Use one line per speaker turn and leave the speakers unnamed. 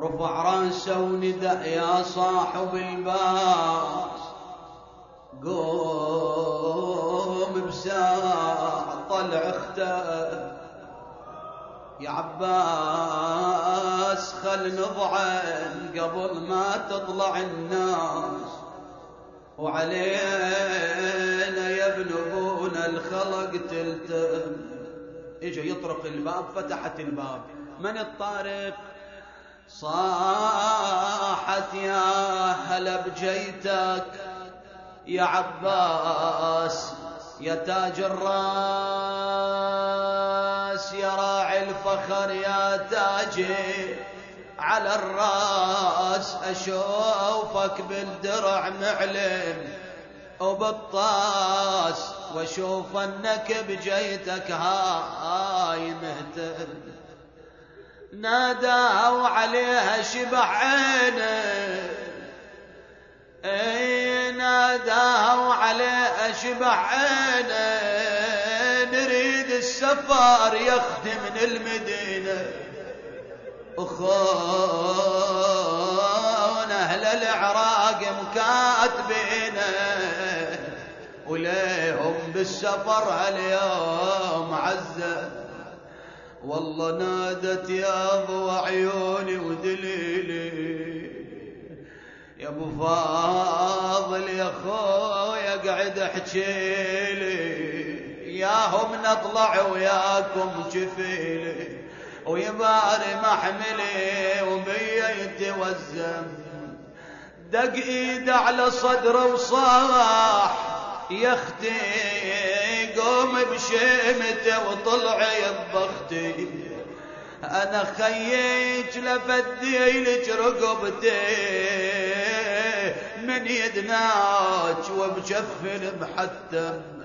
رفع راسه وندأ يا صاحب الباس. قوم بساعة طلع اخته يا عباس خل نضعن قبل ما تطلع الناس. وعلينا يا ابن ابونا الخلق تلتم اجى يطرق الباب فتحت الباب. من الطارق؟ صاحت يا هلا بجيتك يا عباس يا تاج الراس يا راعي الفخر يا تاجي على الراس أشوفك بالدرع معلم وبالطاس وأشوف أنك بجيتك هاي مهتم. ناداه عليها شبح عينه أي ناداه عليها شبح عينه نريد السفر يخدم من المدينة. أخونا أهل العراق مكاتبينه وليهم بالسفر هاليوم عزه والله نادت يا أبو عيوني ودليلي. يا أبو فاضل يا خويا قعد احكيلي ياهم نطلع وياكم جفيلي. ويباري محملي وبيا يتوزم دق ايده على صدره وصاح. يا أختي قوم بشيمته وطلع يبختي. أنا خيج لفدي لك رقبتي من يدناك وبجفن محتم